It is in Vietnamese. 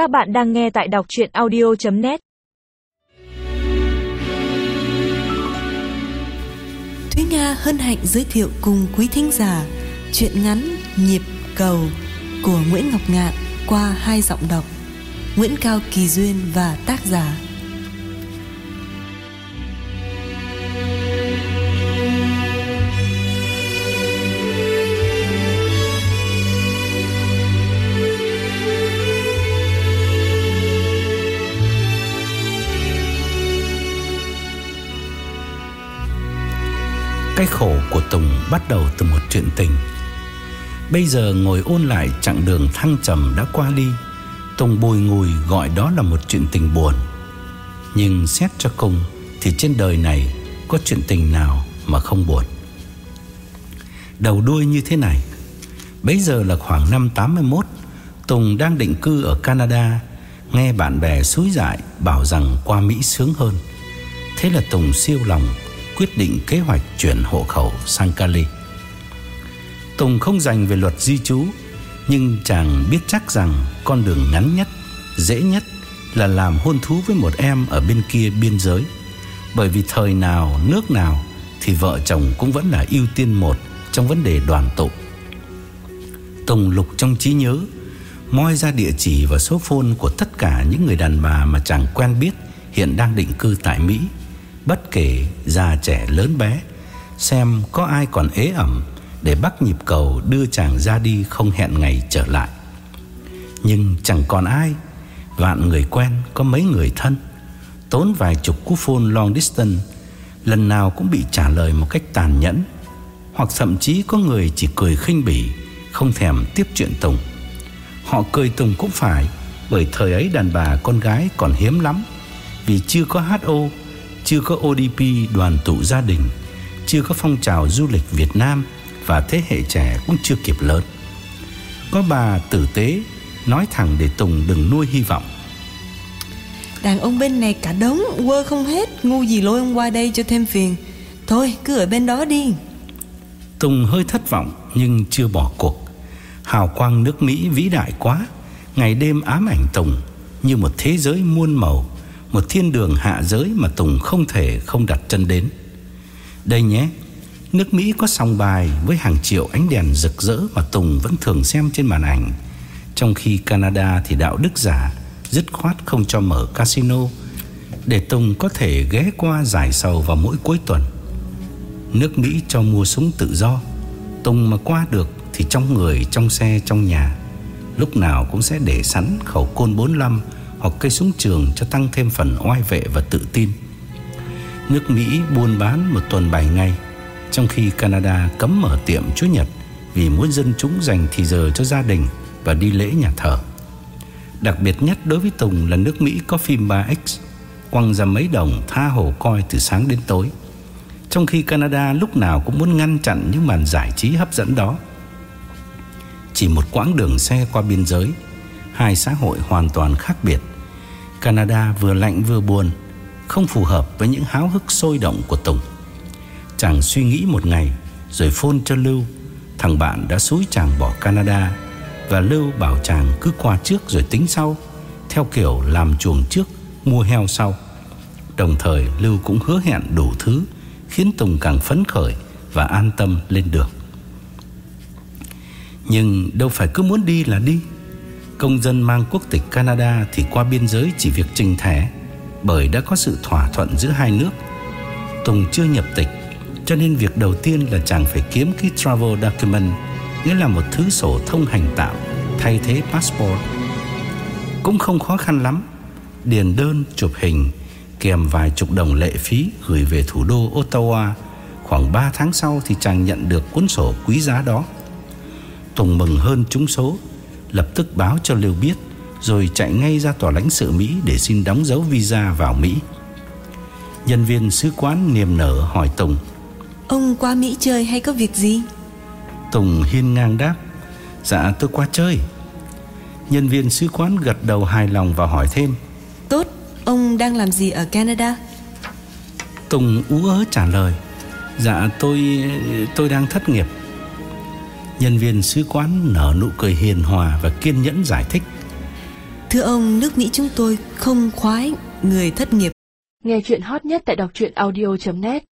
Các bạn đang nghe tại đọc chuyện audio.net Thúy Nga hân hạnh giới thiệu cùng quý thính giả Chuyện ngắn Nhịp Cầu của Nguyễn Ngọc Ngạn qua hai giọng đọc, Nguyễn Cao Kỳ Duyên và tác giả Cái khổ của Tùng bắt đầu từ một chuyện tình. Bây giờ ngồi ôn lại chặng đường thăng trầm đã qua đi, Tùng bùi ngùi gọi đó là một chuyện tình buồn. Nhưng xét cho cùng Thì trên đời này Có chuyện tình nào mà không buồn? Đầu đuôi như thế này Bây giờ là khoảng năm 81 Tùng đang định cư ở Canada, Nghe bạn bè xúi dại Bảo rằng qua Mỹ sướng hơn. Thế là Tùng siêu lòng quyết định kế hoạch chuyển hộ khẩu sang Cali. Tùng không dành về luật di trú, nhưng chàng biết chắc rằng con đường ngắn nhất, dễ nhất là làm hôn thú với một em ở bên kia biên giới. Bởi vì thời nào, nước nào thì vợ chồng cũng vẫn là ưu tiên một trong vấn đề đoàn tụ. Tùng lục trong trí nhớ, moi ra địa chỉ và số phone của tất cả những người đàn bà mà chàng quen biết hiện đang định cư tại Mỹ bất kể già trẻ lớn bé, xem có ai còn ế ẩm để bắt nhịp cầu đưa chàng ra đi không hẹn ngày trở lại. Nhưng chẳng còn ai, vạn người quen có mấy người thân, tốn vài chục cú phone long distance, lần nào cũng bị trả lời một cách tàn nhẫn, hoặc thậm chí có người chỉ cười khinh bỉ, không thèm tiếp chuyện Tùng. Họ cười Tùng cũng phải, bởi thời ấy đàn bà con gái còn hiếm lắm, vì chưa có HO chưa có ODP đoàn tụ gia đình, chưa có phong trào du lịch Việt Nam và thế hệ trẻ cũng chưa kịp lớn. Có bà tử tế nói thẳng để Tùng đừng nuôi hy vọng. Đàn ông bên này cả đống quơ không hết Ngu gì lôi ông qua đây cho thêm phiền Thôi cứ ở bên đó đi Tùng hơi thất vọng nhưng chưa bỏ cuộc Hào quang nước Mỹ vĩ đại quá Ngày đêm ám ảnh Tùng Như một thế giới muôn màu một thiên đường hạ giới mà Tùng không thể không đặt chân đến. Đây nhé, nước Mỹ có song bài với hàng triệu ánh đèn rực rỡ mà Tùng vẫn thường xem trên màn ảnh. Trong khi Canada thì đạo đức giả dứt khoát không cho mở casino để Tùng có thể ghé qua giải sầu vào mỗi cuối tuần. Nước Mỹ cho mua súng tự do, Tùng mà qua được thì trong người, trong xe, trong nhà lúc nào cũng sẽ để sẵn khẩu côn 45 hoặc cây súng trường cho tăng thêm phần oai vệ và tự tin. Nước Mỹ buôn bán một tuần 7 ngày, trong khi Canada cấm mở tiệm Chúa Nhật vì muốn dân chúng dành thì giờ cho gia đình và đi lễ nhà thờ. Đặc biệt nhất đối với Tùng là nước Mỹ có phim 3X, quăng ra mấy đồng tha hồ coi từ sáng đến tối. Trong khi Canada lúc nào cũng muốn ngăn chặn những màn giải trí hấp dẫn đó. Chỉ một quãng đường xe qua biên giới, hai xã hội hoàn toàn khác biệt. Canada vừa lạnh vừa buồn, không phù hợp với những háo hức sôi động của Tùng. Chàng suy nghĩ một ngày rồi phone cho Lưu, thằng bạn đã xúi chàng bỏ Canada và Lưu bảo chàng cứ qua trước rồi tính sau, theo kiểu làm chuồng trước, mua heo sau. Đồng thời Lưu cũng hứa hẹn đủ thứ khiến Tùng càng phấn khởi và an tâm lên đường. Nhưng đâu phải cứ muốn đi là đi Công dân mang quốc tịch Canada thì qua biên giới chỉ việc trình thẻ bởi đã có sự thỏa thuận giữa hai nước. Tùng chưa nhập tịch, cho nên việc đầu tiên là chàng phải kiếm cái travel document, nghĩa là một thứ sổ thông hành tạm thay thế passport. Cũng không khó khăn lắm, điền đơn, chụp hình kèm vài chục đồng lệ phí gửi về thủ đô Ottawa. Khoảng 3 tháng sau thì chàng nhận được cuốn sổ quý giá đó. Tùng mừng hơn trúng số lập tức báo cho Lưu biết rồi chạy ngay ra tòa lãnh sự Mỹ để xin đóng dấu visa vào Mỹ. Nhân viên sứ quán niềm nở hỏi Tùng: "Ông qua Mỹ chơi hay có việc gì?" Tùng hiên ngang đáp: "Dạ tôi qua chơi." Nhân viên sứ quán gật đầu hài lòng và hỏi thêm: "Tốt, ông đang làm gì ở Canada?" Tùng ú ớ trả lời: "Dạ tôi tôi đang thất nghiệp." Nhân viên sứ quán nở nụ cười hiền hòa và kiên nhẫn giải thích Thưa ông, nước Mỹ chúng tôi không khoái người thất nghiệp. Nghe chuyện hot nhất tại đọc truyện audio.net